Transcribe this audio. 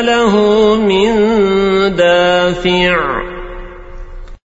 له من دافع